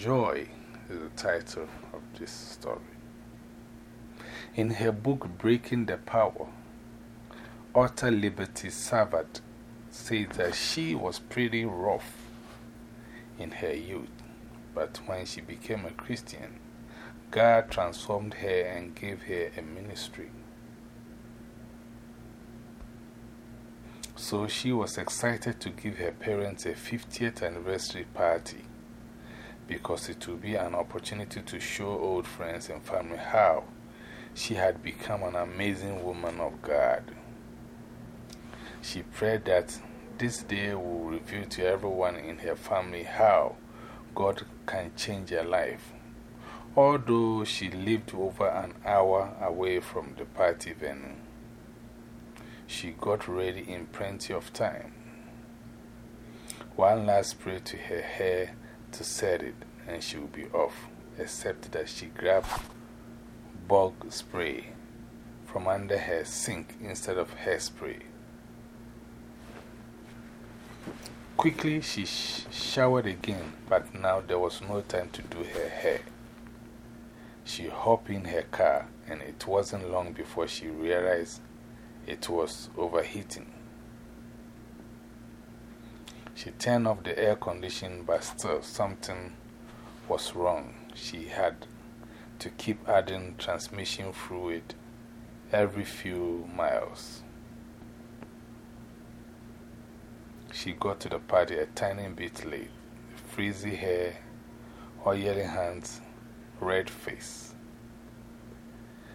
Joy is the title of this story. In her book, Breaking the Power, author Liberty Savard says that she was pretty rough in her youth, but when she became a Christian, God transformed her and gave her a ministry. So she was excited to give her parents a 50th anniversary party because it would be an opportunity to show old friends and family how she had become an amazing woman of God. She prayed that this day will reveal to everyone in her family how God can change her life. Although she lived over an hour away from the party venue, she got ready in plenty of time. One last prayer to her hair to set it, and she would be off, except that she grabbed bug spray from under her sink instead of hairspray. Quickly, she sh showered again, but now there was no time to do her hair. She hopped in her car, and it wasn't long before she realized it was overheating. She turned off the air conditioning, but still something was wrong. She had to keep adding transmission fluid every few miles. She got to the party a tiny bit late, frizzy hair, oily hands, red face.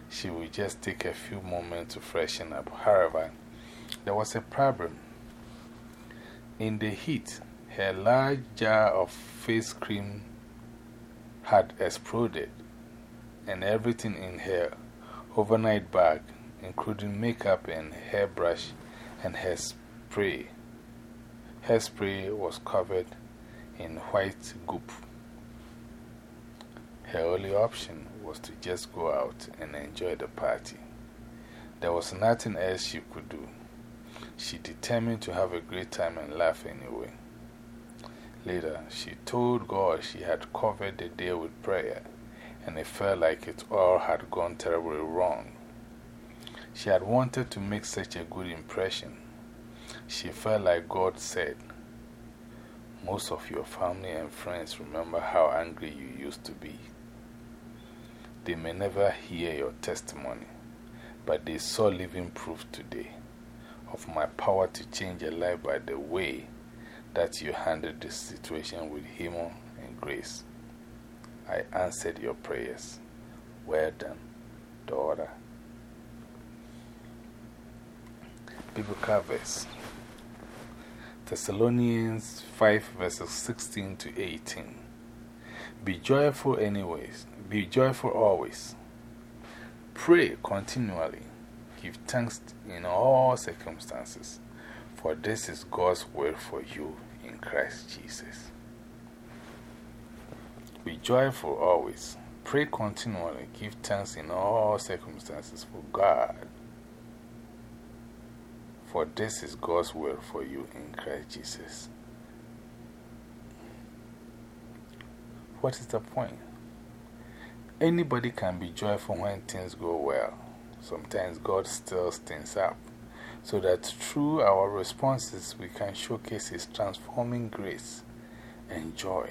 She would just take a few moments to freshen up. However, there was a problem. In the heat, her large jar of face cream had exploded, and everything in her overnight bag, including makeup and hairbrush and hairspray, hairspray was covered in white goop. Her only option was to just go out and enjoy the party. There was nothing else she could do. She determined to have a great time and laugh anyway. Later, she told God she had covered the day with prayer, and it felt like it all had gone terribly wrong. She had wanted to make such a good impression. She felt like God said, Most of your family and friends remember how angry you used to be. They may never hear your testimony, but they saw living proof today of my power to change a life by the way that you handled this situation with humor and grace. I answered your prayers. Well done, daughter. Biblical verse Thessalonians 5 verses 16 to 18. Be joyful, anyways. Be joyful always. Pray continually. Give thanks in all circumstances, for this is God's will for you in Christ Jesus. Be joyful always. Pray continually. Give thanks in all circumstances for God. For this is God's will for you in Christ Jesus. What is the point? Anybody can be joyful when things go well. Sometimes God stirs things up so that through our responses we can showcase His transforming grace and joy.